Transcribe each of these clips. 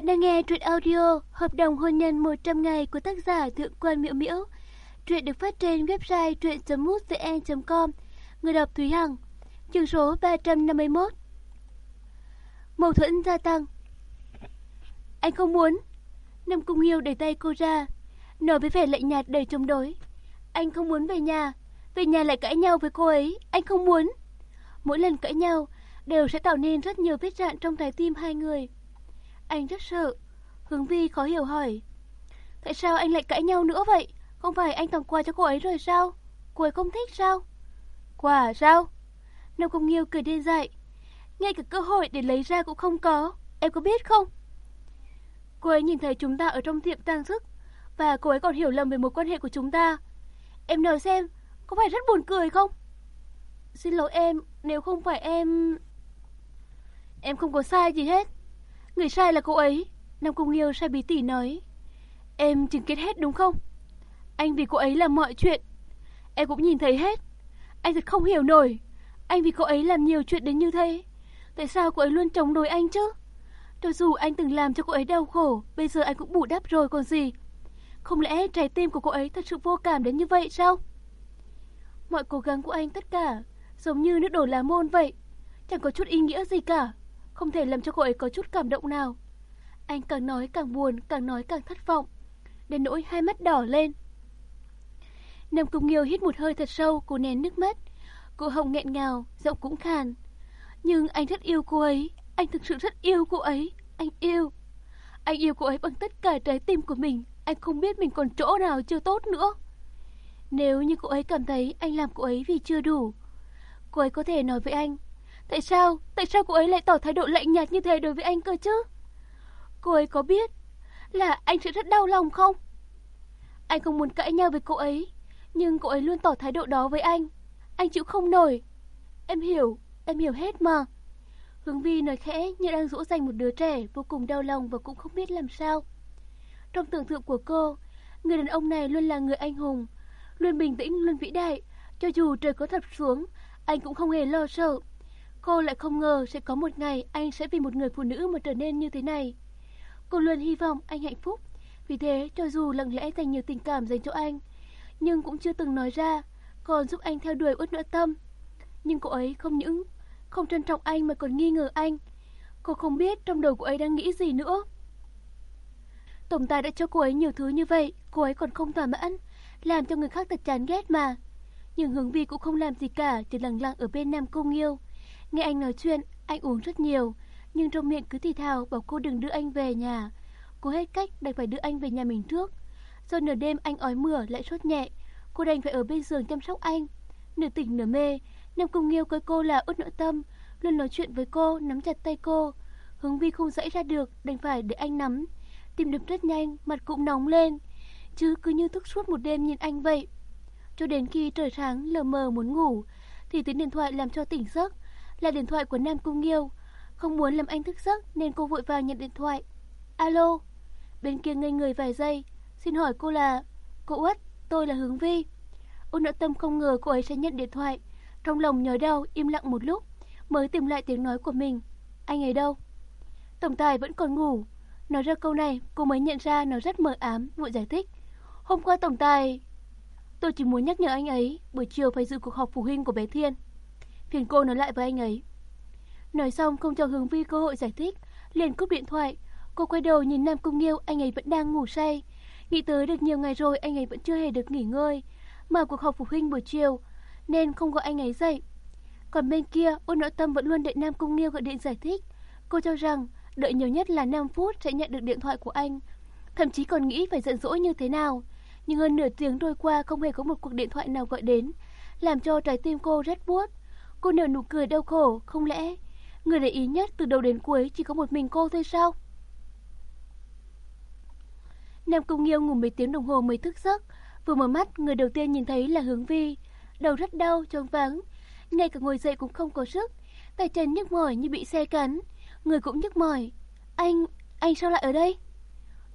Bạn đang nghe truyện audio Hợp đồng hôn nhân 100 ngày của tác giả Thượng quan Miễu Miễu. Truyện được phát trên website truyện.mútvn.com. Người đọc Thúy Hằng. Chương số 351. Mâu thuẫn gia tăng. Anh không muốn. Nam Cung Nghiêu đẩy tay cô ra, nói với vẻ lạnh nhạt đầy chống đối. Anh không muốn về nhà, về nhà lại cãi nhau với cô ấy, anh không muốn. Mỗi lần cãi nhau đều sẽ tạo nên rất nhiều vết rạn trong trái tim hai người. Anh rất sợ. Hướng Vi khó hiểu hỏi. Tại sao anh lại cãi nhau nữa vậy? Không phải anh tặng quà cho cô ấy rồi sao? Cô ấy không thích sao? Quà sao? Nam Công Nghiêu cười điên dại. Ngay cả cơ hội để lấy ra cũng không có. Em có biết không? Cô ấy nhìn thấy chúng ta ở trong tiệm trang sức và cô ấy còn hiểu lầm về mối quan hệ của chúng ta. Em nói xem, có phải rất buồn cười không? Xin lỗi em, nếu không phải em... Em không có sai gì hết. Người sai là cô ấy. Nam Cung Nghiêu sai bí tỉ nói. Em chứng kiến hết đúng không? Anh vì cô ấy làm mọi chuyện. Em cũng nhìn thấy hết. Anh thật không hiểu nổi. Anh vì cô ấy làm nhiều chuyện đến như thế. Tại sao cô ấy luôn chống đối anh chứ? Cho dù anh từng làm cho cô ấy đau khổ, bây giờ anh cũng bù đắp rồi còn gì. Không lẽ trái tim của cô ấy thật sự vô cảm đến như vậy sao? Mọi cố gắng của anh tất cả giống như nước đổ lá môn vậy. Chẳng có chút ý nghĩa gì cả không thể làm cho cô ấy có chút cảm động nào. Anh càng nói càng buồn, càng nói càng thất vọng, đến nỗi hai mắt đỏ lên. Nam Cung Nghiêu hít một hơi thật sâu, cô nén nước mắt. Cô Hồng nghẹn ngào, giọng cũng khàn. Nhưng anh rất yêu cô ấy, anh thực sự rất yêu cô ấy, anh yêu. Anh yêu cô ấy bằng tất cả trái tim của mình, anh không biết mình còn chỗ nào chưa tốt nữa. Nếu như cô ấy cảm thấy anh làm cô ấy vì chưa đủ, cô ấy có thể nói với anh, Tại sao? Tại sao cô ấy lại tỏ thái độ lạnh nhạt như thế đối với anh cơ chứ? Cô ấy có biết là anh sẽ rất đau lòng không? Anh không muốn cãi nhau với cô ấy, nhưng cô ấy luôn tỏ thái độ đó với anh. Anh chịu không nổi. Em hiểu, em hiểu hết mà. Hướng Vi nói khẽ như đang dỗ dành một đứa trẻ vô cùng đau lòng và cũng không biết làm sao. Trong tưởng tượng của cô, người đàn ông này luôn là người anh hùng, luôn bình tĩnh, luôn vĩ đại. Cho dù trời có thập xuống, anh cũng không hề lo sợ. Cô lại không ngờ sẽ có một ngày anh sẽ vì một người phụ nữ mà trở nên như thế này. Cô luôn hy vọng anh hạnh phúc. Vì thế, cho dù lặng lẽ dành nhiều tình cảm dành cho anh, nhưng cũng chưa từng nói ra, còn giúp anh theo đuổi ước nỡ tâm. Nhưng cô ấy không những không trân trọng anh mà còn nghi ngờ anh. Cô không biết trong đầu cô ấy đang nghĩ gì nữa. Tổng tài đã cho cô ấy nhiều thứ như vậy, cô ấy còn không thỏa mãn, làm cho người khác thật chán ghét mà. Nhưng hướng vi cũng không làm gì cả, chỉ lặng lặng ở bên Nam Cung Nghiêu. Nghe anh nói chuyện, anh uống rất nhiều, nhưng trong miệng cứ thì thào bảo cô đừng đưa anh về nhà. Cô hết cách đành phải đưa anh về nhà mình trước. Do nửa đêm anh ói mửa lại sốt nhẹ, cô đành phải ở bên giường chăm sóc anh. Nửa tỉnh nửa mê, Nam Cung Nghiêu coi cô là út nội tâm, luôn nói chuyện với cô, nắm chặt tay cô. Hướng Vi không dãy ra được, đành phải để anh nắm. Tim đập rất nhanh, mặt cũng nóng lên, chứ cứ như thức suốt một đêm nhìn anh vậy. Cho đến khi trời sáng lờ mờ muốn ngủ, thì tiếng điện thoại làm cho tỉnh giấc là điện thoại của Nam Cung Nghiêu. Không muốn làm anh thức giấc nên cô vội vàng nhận điện thoại. Alo, bên kia ngây người vài giây, xin hỏi cô là... Cô út, tôi là Hướng Vi. Ôn nợ tâm không ngờ cô ấy sẽ nhận điện thoại. Trong lòng nhói đau, im lặng một lúc, mới tìm lại tiếng nói của mình. Anh ấy đâu? Tổng tài vẫn còn ngủ. Nói ra câu này, cô mới nhận ra nó rất mờ ám, vội giải thích. Hôm qua tổng tài... Tôi chỉ muốn nhắc nhở anh ấy, buổi chiều phải dự cuộc họp phụ huynh của bé Thiên phiền cô nói lại với anh ấy. Nói xong không cho Hướng Vi cơ hội giải thích, liền cúp điện thoại. Cô quay đầu nhìn Nam Cung Nghiêu, anh ấy vẫn đang ngủ say. Nghĩ tới được nhiều ngày rồi anh ấy vẫn chưa hề được nghỉ ngơi. Mở cuộc họp phụ huynh buổi chiều, nên không gọi anh ấy dậy. Còn bên kia, ôn nội tâm vẫn luôn đợi Nam Cung Nghiêu gọi điện giải thích. Cô cho rằng đợi nhiều nhất là 5 phút sẽ nhận được điện thoại của anh. Thậm chí còn nghĩ phải giận dỗi như thế nào. Nhưng hơn nửa tiếng trôi qua không hề có một cuộc điện thoại nào gọi đến, làm cho trái tim cô rất buốt. Cô nở nụ cười đau khổ, không lẽ người để ý nhất từ đầu đến cuối chỉ có một mình cô thôi sao? Nam Cung Nghiêu ngủ mấy tiếng đồng hồ mới thức giấc, vừa mở mắt người đầu tiên nhìn thấy là Hướng Vi, đầu rất đau, choáng váng, ngay cả ngồi dậy cũng không có sức, tay chân nhức mỏi như bị xe cắn, người cũng nhức mỏi. Anh, anh sao lại ở đây?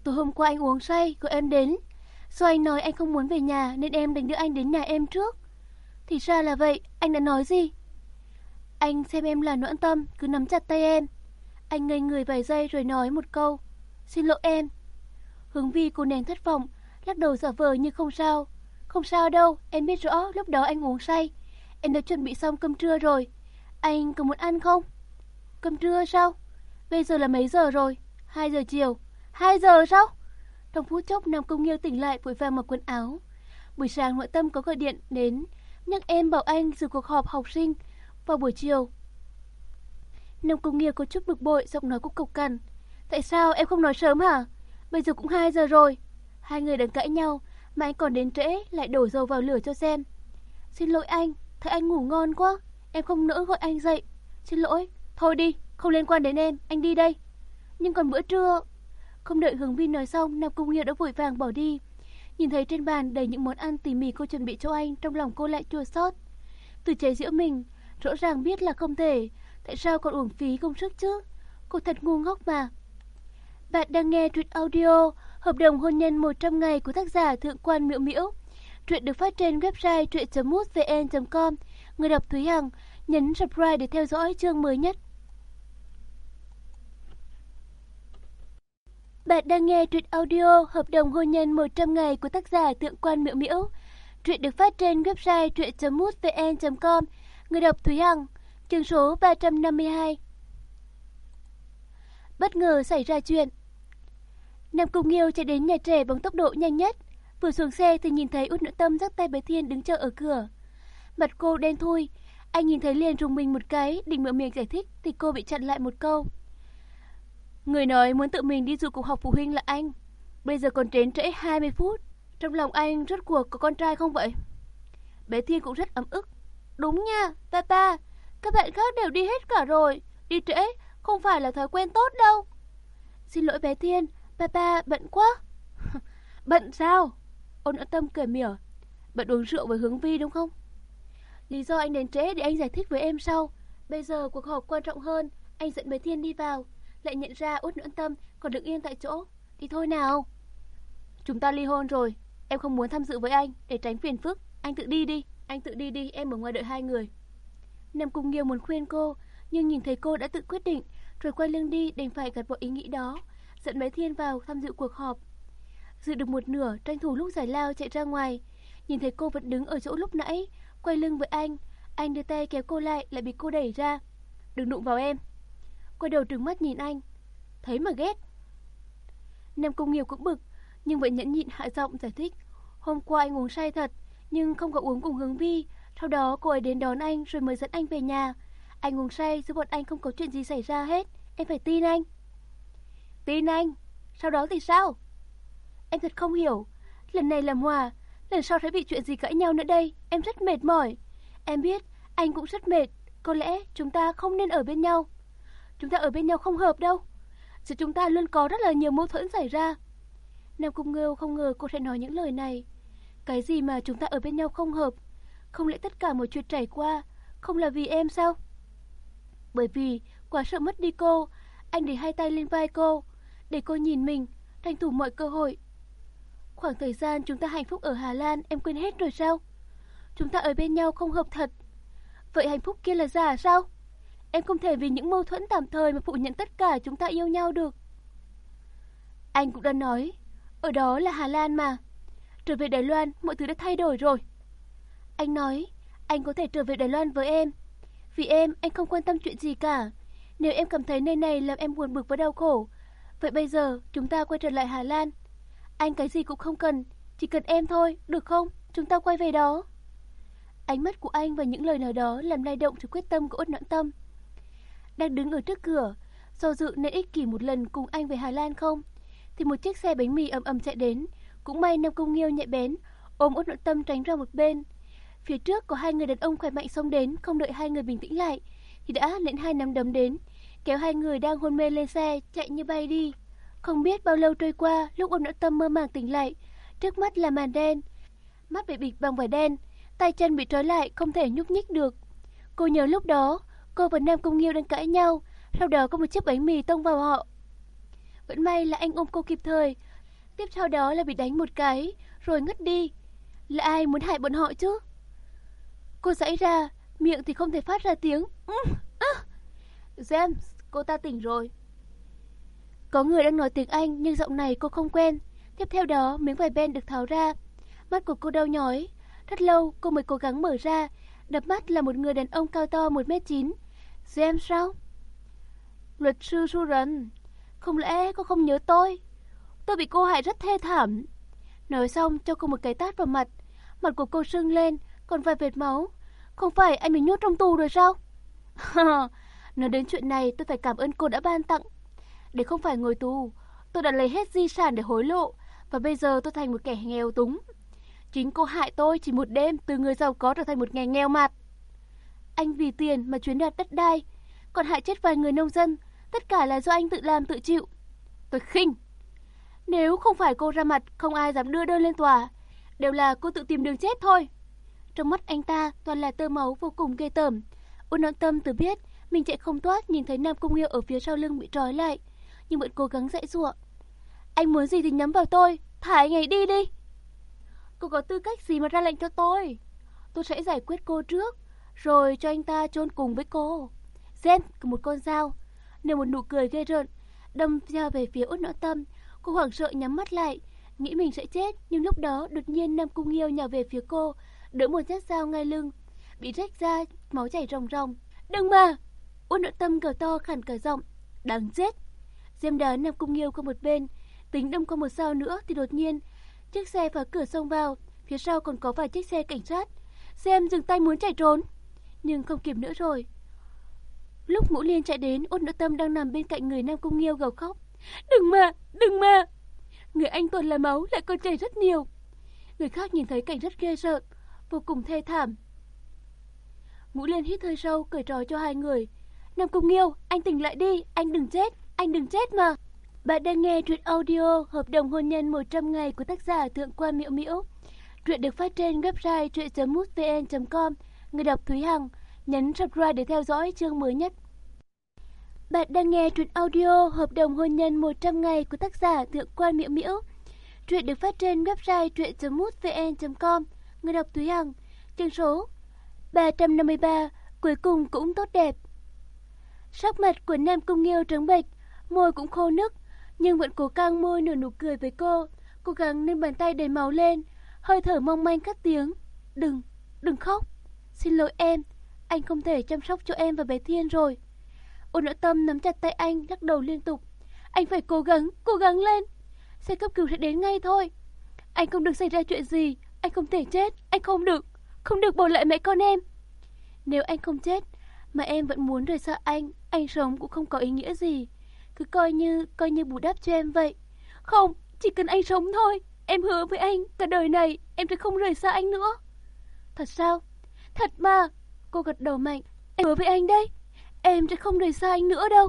Tối hôm qua anh uống say, gọi em đến. Do anh nói anh không muốn về nhà nên em đành đưa anh đến nhà em trước. Thì ra là vậy, anh đã nói gì? Anh xem em là noãn tâm, cứ nắm chặt tay em. Anh ngây người vài giây rồi nói một câu. Xin lỗi em. Hướng vi cô nén thất vọng, lắc đầu giả vờ như không sao. Không sao đâu, em biết rõ lúc đó anh uống say. Em đã chuẩn bị xong cơm trưa rồi. Anh có muốn ăn không? Cơm trưa sao? Bây giờ là mấy giờ rồi? 2 giờ chiều. 2 giờ sao? Trong phút chốc Nam Công Nghiêu tỉnh lại vội vàng mặc quần áo. Buổi sáng nội tâm có gọi điện đến nhắc em bảo anh dự cuộc họp học sinh vào buổi chiều. Nông Công nghiệp có chút bực bội, giọng nói cũng cộc cằn. Tại sao em không nói sớm hả? Bây giờ cũng 2 giờ rồi. Hai người đang cãi nhau, mà anh còn đến trễ lại đổ dầu vào lửa cho xem. Xin lỗi anh, thấy anh ngủ ngon quá, em không nỡ gọi anh dậy. Xin lỗi, thôi đi, không liên quan đến em, anh đi đây. Nhưng còn bữa trưa... Không đợi Hướng Vi nói xong, Nam Cung Nghiêu đã vội vàng bỏ đi. Nhìn thấy trên bàn đầy những món ăn tỉ mỉ cô chuẩn bị cho anh, trong lòng cô lại chua xót. Từ chế giễu mình, rõ ràng biết là không thể, tại sao còn uổng phí công sức chứ? Cô thật ngu ngốc mà. Bạn đang nghe truyện audio Hợp đồng hôn nhân 100 ngày của tác giả Thượng quan Miễu Miễu. Truyện được phát trên website truyện.mútvn.com. Người đọc Thúy Hằng nhấn subscribe để theo dõi chương mới nhất. Bạn đang nghe truyện audio Hợp đồng hôn nhân 100 ngày của tác giả Thượng quan Miễu Miễu. Truyện được phát trên website truyện.mútvn.com. Người đọc Thúy Hằng, chương số 352. Bất ngờ xảy ra chuyện. Nam Cung Nghiêu chạy đến nhà trẻ bằng tốc độ nhanh nhất. Vừa xuống xe thì nhìn thấy út nữ tâm dắt tay bé Thiên đứng chờ ở cửa. Mặt cô đen thui. Anh nhìn thấy liền rùng mình một cái, định mở miệng giải thích thì cô bị chặn lại một câu. Người nói muốn tự mình đi dự cuộc học phụ huynh là anh. Bây giờ còn đến trễ 20 phút. Trong lòng anh rốt cuộc có con trai không vậy? Bé Thiên cũng rất ấm ức. Đúng nha, papa. Các bạn khác đều đi hết cả rồi. Đi trễ không phải là thói quen tốt đâu. Xin lỗi bé Thiên, papa bận quá. bận sao? Ôn ẩn tâm cười mỉa. Bận uống rượu với hướng vi đúng không? Lý do anh đến trễ để anh giải thích với em sau. Bây giờ cuộc họp quan trọng hơn, anh dẫn bé Thiên đi vào. Lại nhận ra út nhẫn tâm còn đứng yên tại chỗ. thì thôi nào. Chúng ta ly hôn rồi. Em không muốn tham dự với anh để tránh phiền phức. Anh tự đi đi. Anh tự đi đi, em ở ngoài đợi hai người. Nam Cung Nghiêu muốn khuyên cô, nhưng nhìn thấy cô đã tự quyết định, rồi quay lưng đi đành phải gạt bỏ ý nghĩ đó, dẫn bé Thiên vào tham dự cuộc họp. Dự được một nửa, tranh thủ lúc giải lao chạy ra ngoài, nhìn thấy cô vẫn đứng ở chỗ lúc nãy, quay lưng với anh, anh đưa tay kéo cô lại lại bị cô đẩy ra. Đừng đụng vào em. Quay đầu trừng mắt nhìn anh, thấy mà ghét. Nam Cung Nghiêu cũng bực, nhưng vẫn nhẫn nhịn hạ giọng giải thích. Hôm qua anh uống say thật, nhưng không có uống cùng hướng vi. Sau đó cô ấy đến đón anh rồi mới dẫn anh về nhà. Anh uống say giúp bọn anh không có chuyện gì xảy ra hết. Em phải tin anh. Tin anh? Sau đó thì sao? Em thật không hiểu. Lần này làm hòa, lần sau thấy bị chuyện gì cãi nhau nữa đây. Em rất mệt mỏi. Em biết, anh cũng rất mệt. Có lẽ chúng ta không nên ở bên nhau. Chúng ta ở bên nhau không hợp đâu. Giữa chúng ta luôn có rất là nhiều mâu thuẫn xảy ra. Nam Cung Ngưu không ngờ cô sẽ nói những lời này. Cái gì mà chúng ta ở bên nhau không hợp? Không lẽ tất cả một chuyện trải qua không là vì em sao? Bởi vì quá sợ mất đi cô, anh để hai tay lên vai cô, để cô nhìn mình, tranh thủ mọi cơ hội. Khoảng thời gian chúng ta hạnh phúc ở Hà Lan em quên hết rồi sao? Chúng ta ở bên nhau không hợp thật. Vậy hạnh phúc kia là giả sao? Em không thể vì những mâu thuẫn tạm thời mà phủ nhận tất cả chúng ta yêu nhau được. Anh cũng đã nói, ở đó là Hà Lan mà. Trở về Đài Loan, mọi thứ đã thay đổi rồi. Anh nói, anh có thể trở về Đài Loan với em. Vì em, anh không quan tâm chuyện gì cả. Nếu em cảm thấy nơi này làm em buồn bực và đau khổ, vậy bây giờ chúng ta quay trở lại Hà Lan. Anh cái gì cũng không cần, chỉ cần em thôi, được không? Chúng ta quay về đó. Ánh mắt của anh và những lời nói đó làm lay động sự quyết tâm của Út Noãn Tâm. Đang đứng ở trước cửa, do dự nên ích kỷ một lần cùng anh về Hà Lan không? Thì một chiếc xe bánh mì ầm ầm chạy đến, cũng may Nam Công Nghiêu nhạy bén, ôm Út nội Tâm tránh ra một bên. Phía trước có hai người đàn ông khỏe mạnh xông đến, không đợi hai người bình tĩnh lại, thì đã lệnh hai nắm đấm đến, kéo hai người đang hôn mê lên xe, chạy như bay đi. Không biết bao lâu trôi qua, lúc ôn nội tâm mơ màng tỉnh lại, trước mắt là màn đen. Mắt bị bịt bằng vải đen, tay chân bị trói lại, không thể nhúc nhích được. Cô nhớ lúc đó, cô và Nam Công Nghiêu đang cãi nhau, sau đó có một chiếc bánh mì tông vào họ. Vẫn may là anh ôm cô kịp thời, tiếp theo đó là bị đánh một cái, rồi ngất đi. Là ai muốn hại bọn họ chứ? Cô dãy ra, miệng thì không thể phát ra tiếng. Ừ, James, cô ta tỉnh rồi. Có người đang nói tiếng Anh nhưng giọng này cô không quen. Tiếp theo đó, miếng vải ben được tháo ra. Mắt của cô đau nhói. Rất lâu, cô mới cố gắng mở ra. Đập mắt là một người đàn ông cao to 1m9. James sao? Luật sư Suran, không lẽ cô không nhớ tôi? Tôi bị cô hại rất thê thảm. Nói xong cho cô một cái tát vào mặt. Mặt của cô sưng lên, còn vài vệt máu. Không phải anh bị nhốt trong tù rồi sao? Nói đến chuyện này tôi phải cảm ơn cô đã ban tặng. Để không phải ngồi tù, tôi đã lấy hết di sản để hối lộ và bây giờ tôi thành một kẻ nghèo túng. Chính cô hại tôi chỉ một đêm từ người giàu có trở thành một nghề nghèo mặt. Anh vì tiền mà chuyến đoạt đất đai, còn hại chết vài người nông dân, tất cả là do anh tự làm tự chịu. Tôi khinh. Nếu không phải cô ra mặt, không ai dám đưa đơn lên tòa. Đều là cô tự tìm đường chết thôi. Trong mắt anh ta toàn là tơ máu vô cùng ghê tởm. Ôn nón tâm từ biết mình chạy không thoát nhìn thấy Nam Cung Yêu ở phía sau lưng bị trói lại, nhưng vẫn cố gắng dãy giụa. Anh muốn gì thì nhắm vào tôi, thả anh ấy đi đi. Cô có tư cách gì mà ra lệnh cho tôi? Tôi sẽ giải quyết cô trước, rồi cho anh ta chôn cùng với cô. Zen cầm một con dao, nở một nụ cười ghê rợn, đâm ra về phía út nõ tâm. Cô hoảng sợ nhắm mắt lại, nghĩ mình sẽ chết, nhưng lúc đó đột nhiên Nam Cung nghiêu nhào về phía cô, đỡ một nhát dao ngay lưng, bị rách ra, máu chảy ròng ròng. Đừng mà! Uôn nội tâm gào to khản cả giọng, đáng chết. Diêm đá Nam Cung nghiêu qua một bên, tính đâm qua một sao nữa thì đột nhiên chiếc xe phá cửa xông vào, phía sau còn có vài chiếc xe cảnh sát. Xem dừng tay muốn chạy trốn, nhưng không kịp nữa rồi. Lúc Ngũ Liên chạy đến, Ôn Nữ Tâm đang nằm bên cạnh người Nam Cung Nghiêu gào khóc. Đừng mà, đừng mà. Người anh toàn là máu, lại còn chảy rất nhiều. Người khác nhìn thấy cảnh rất ghê sợ, vô cùng thê thảm. Ngũ Liên hít hơi sâu, cởi trói cho hai người. Nam Cung Nghiêu, anh tỉnh lại đi, anh đừng chết, anh đừng chết mà. Bạn đang nghe truyện audio Hợp đồng hôn nhân 100 ngày của tác giả Thượng quan Miễu Miễu. Truyện được phát trên website truyện.mútvn.com. Người đọc Thúy Hằng, nhấn subscribe để theo dõi chương mới nhất. Bạn đang nghe truyện audio Hợp đồng hôn nhân 100 ngày của tác giả Thượng quan Miễu Miễu. Truyện được phát trên website truyện.mútvn.com. Người đọc Thúy Hằng, chương số 353, cuối cùng cũng tốt đẹp. Sắc mặt của Nam Cung Nghiêu trắng bệch, môi cũng khô nức, nhưng vẫn cố căng môi nở nụ cười với cô, cố gắng nâng bàn tay đầy máu lên, hơi thở mong manh cắt tiếng. Đừng, đừng khóc. Xin lỗi em, anh không thể chăm sóc cho em và bé Thiên rồi. Ôn nỗi tâm nắm chặt tay anh, lắc đầu liên tục. Anh phải cố gắng, cố gắng lên. Xe cấp cứu sẽ đến ngay thôi. Anh không được xảy ra chuyện gì, anh không thể chết, anh không được, không được bỏ lại mẹ con em. Nếu anh không chết, mà em vẫn muốn rời xa anh, anh sống cũng không có ý nghĩa gì. Cứ coi như, coi như bù đắp cho em vậy. Không, chỉ cần anh sống thôi. Em hứa với anh, cả đời này em sẽ không rời xa anh nữa. Thật sao? Thật mà. Cô gật đầu mạnh. Em hứa với anh đây. Em sẽ không rời xa anh nữa đâu.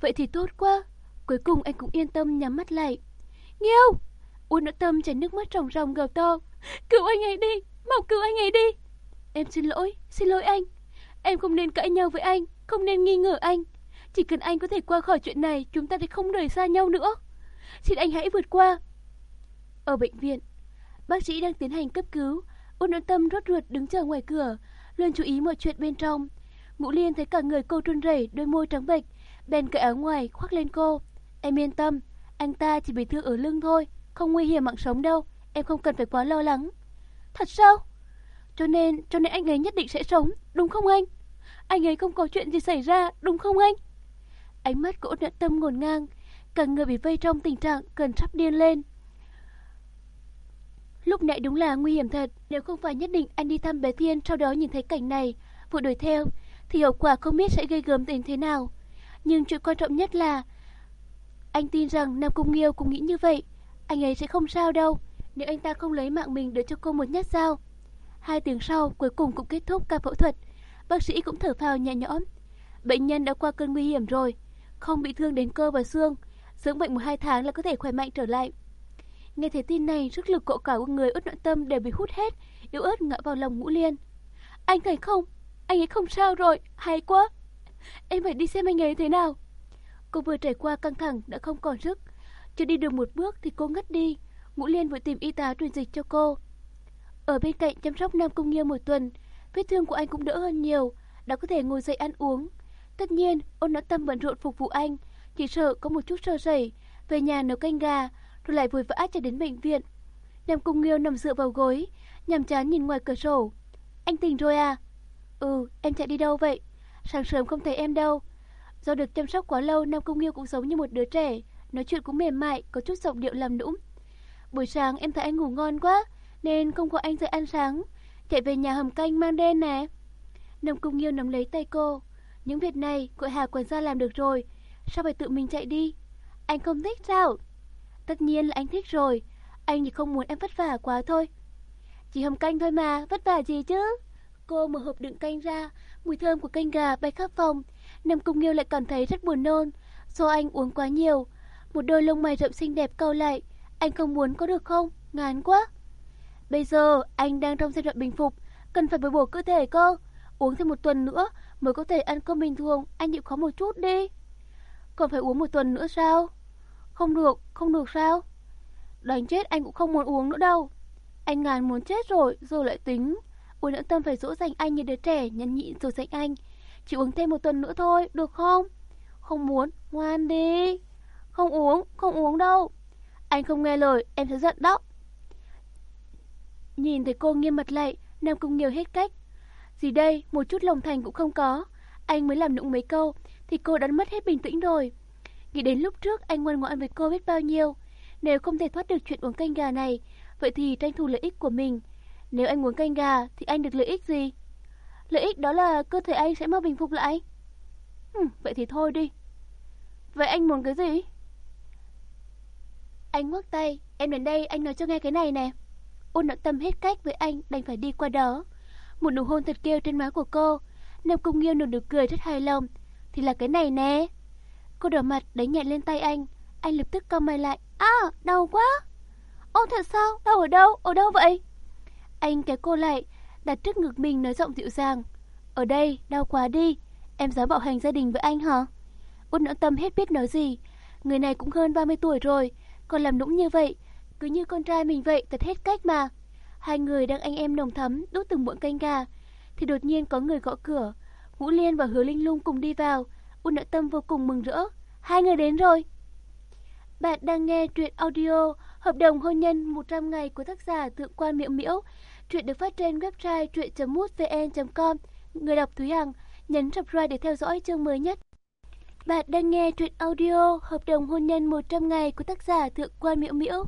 Vậy thì tốt quá. Cuối cùng anh cũng yên tâm nhắm mắt lại. Nghiêu! Uôn nỗi tâm chảy nước mắt ròng ròng gào to. Cứu anh ấy đi! Mau cứu anh ấy đi! Em xin lỗi, xin lỗi anh. Em không nên cãi nhau với anh, không nên nghi ngờ anh. Chỉ cần anh có thể qua khỏi chuyện này, chúng ta sẽ không rời xa nhau nữa. Xin anh hãy vượt qua. Ở bệnh viện, bác sĩ đang tiến hành cấp cứu. Ôn nội tâm rốt ruột đứng chờ ngoài cửa, luôn chú ý mọi chuyện bên trong. Ngũ Liên thấy cả người cô run rẩy, đôi môi trắng bệch, bèn cởi áo ngoài khoác lên cô. Em yên tâm, anh ta chỉ bị thương ở lưng thôi, không nguy hiểm mạng sống đâu, em không cần phải quá lo lắng. Thật sao? Cho nên, cho nên anh ấy nhất định sẽ sống, đúng không anh? Anh ấy không có chuyện gì xảy ra, đúng không anh? Ánh mắt của ôn tâm ngổn ngang, cả người bị vây trong tình trạng cần sắp điên lên. Lúc nãy đúng là nguy hiểm thật, nếu không phải nhất định anh đi thăm bé Thiên sau đó nhìn thấy cảnh này, vụ đuổi theo, thì hậu quả không biết sẽ gây gớm đến thế nào. Nhưng chuyện quan trọng nhất là anh tin rằng Nam Cung Nghiêu cũng nghĩ như vậy, anh ấy sẽ không sao đâu, nếu anh ta không lấy mạng mình để cho cô một nhát dao. Hai tiếng sau, cuối cùng cũng kết thúc ca phẫu thuật. Bác sĩ cũng thở phào nhẹ nhõm. Bệnh nhân đã qua cơn nguy hiểm rồi, không bị thương đến cơ và xương. Dưỡng bệnh một hai tháng là có thể khỏe mạnh trở lại. Nghe thấy tin này, sức lực cậu cả của người út nội tâm đều bị hút hết, yếu ớt ngã vào lòng ngũ liên. Anh thấy không? Anh ấy không sao rồi, hay quá. Em phải đi xem anh ấy thế nào. Cô vừa trải qua căng thẳng đã không còn sức. Chưa đi được một bước thì cô ngất đi. Ngũ Liên vội tìm y tá truyền dịch cho cô. Ở bên cạnh chăm sóc Nam công Nghiêu một tuần, vết thương của anh cũng đỡ hơn nhiều, đã có thể ngồi dậy ăn uống. Tất nhiên, ôn đã tâm bận rộn phục vụ anh, chỉ sợ có một chút sơ sẩy, về nhà nấu canh gà, rồi lại vội vã chạy đến bệnh viện. Nam Cung Nghiêu nằm dựa vào gối, nhằm chán nhìn ngoài cửa sổ. Anh tỉnh rồi à? Ừ, em chạy đi đâu vậy? Sáng sớm không thấy em đâu. Do được chăm sóc quá lâu, Nam Cung Nghiêu cũng giống như một đứa trẻ, nói chuyện cũng mềm mại, có chút giọng điệu làm nũng. Buổi sáng em thấy anh ngủ ngon quá, nên không có anh dậy ăn sáng. Chạy về nhà hầm canh mang đen nè. Nam Cung Nghiêu nắm lấy tay cô. Những việc này, gọi Hà quản gia làm được rồi. Sao phải tự mình chạy đi? Anh không thích sao? Tất nhiên là anh thích rồi. Anh chỉ không muốn em vất vả quá thôi. Chỉ hầm canh thôi mà, vất vả gì chứ? Cô mở hộp đựng canh ra, mùi thơm của canh gà bay khắp phòng. Nam Cung Nghiêu lại cảm thấy rất buồn nôn. Do anh uống quá nhiều. Một đôi lông mày rậm xinh đẹp cau lại. Anh không muốn có được không? Ngán quá. Bây giờ anh đang trong giai đoạn bình phục, cần phải bồi bổ cơ thể cơ. Uống thêm một tuần nữa mới có thể ăn cơm bình thường, anh chịu khó một chút đi. Còn phải uống một tuần nữa sao? Không được, không được sao? Đánh chết anh cũng không muốn uống nữa đâu. Anh ngàn muốn chết rồi, rồi lại tính. Uống nhẫn tâm phải dỗ dành anh như đứa trẻ, nhẫn nhịn rồi dành anh. Chỉ uống thêm một tuần nữa thôi, được không? Không muốn, ngoan đi. Không uống, không uống đâu. Anh không nghe lời, em sẽ giận đó. Nhìn thấy cô nghiêm mặt lại, Nam Cung nhiều hết cách. Gì đây, một chút lòng thành cũng không có. Anh mới làm nụng mấy câu, thì cô đã mất hết bình tĩnh rồi. Nghĩ đến lúc trước anh ngoan ngoãn với cô biết bao nhiêu. Nếu không thể thoát được chuyện uống canh gà này, vậy thì tranh thủ lợi ích của mình. Nếu anh uống canh gà thì anh được lợi ích gì? Lợi ích đó là cơ thể anh sẽ mau bình phục lại. Hừm, vậy thì thôi đi. Vậy anh muốn cái gì? Anh ngoắc tay, em đến đây anh nói cho nghe cái này nè. Ôn nặng tâm hết cách với anh đành phải đi qua đó. Một nụ hôn thật kêu trên má của cô. Nam Cung Nghiêu nụ nụ cười rất hài lòng. Thì là cái này nè. Cô đỏ mặt đánh nhẹ lên tay anh. Anh lập tức cau mày lại. À, đau quá. Ô thật sao? Đau ở đâu? Ở đâu vậy? Anh kéo cô lại, đặt trước ngực mình nói giọng dịu dàng. Ở đây, đau quá đi. Em dám bạo hành gia đình với anh hả? Út nỡ tâm hết biết nói gì. Người này cũng hơn 30 tuổi rồi, còn làm nũng như vậy, cứ như con trai mình vậy, thật hết cách mà. Hai người đang anh em nồng thắm, đút từng muỗng canh gà, thì đột nhiên có người gõ cửa. Vũ Liên và Hứa Linh Lung cùng đi vào, Út nỡ tâm vô cùng mừng rỡ. Hai người đến rồi. Bạn đang nghe truyện audio Hợp đồng hôn nhân 100 ngày của tác giả Thượng quan Miễu Miễu. Truyện được phát trên website truyện.mútvn.com. Người đọc Thúy Hằng nhấn subscribe để theo dõi chương mới nhất. Bạn đang nghe truyện audio Hợp đồng hôn nhân 100 ngày của tác giả Thượng quan Miễu Miễu.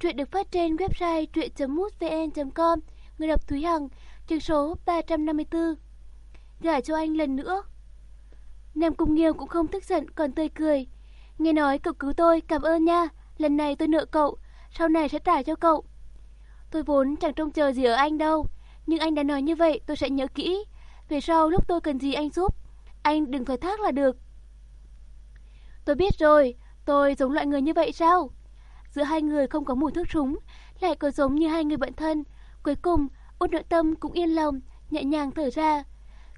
Truyện được phát trên website truyện.mútvn.com. Người đọc Thúy Hằng, chương số 354. Gả cho anh lần nữa. Nam Cung Nghiêu cũng không tức giận còn tươi cười. Nghe nói cậu cứu tôi, cảm ơn nha. Lần này tôi nợ cậu, sau này sẽ trả cho cậu. Tôi vốn chẳng trông chờ gì ở anh đâu, nhưng anh đã nói như vậy tôi sẽ nhớ kỹ. Về sau lúc tôi cần gì anh giúp, anh đừng thoái thác là được. Tôi biết rồi, tôi giống loại người như vậy sao? Giữa hai người không có mùi thuốc súng, lại có giống như hai người bạn thân. Cuối cùng, út nội tâm cũng yên lòng, nhẹ nhàng thở ra.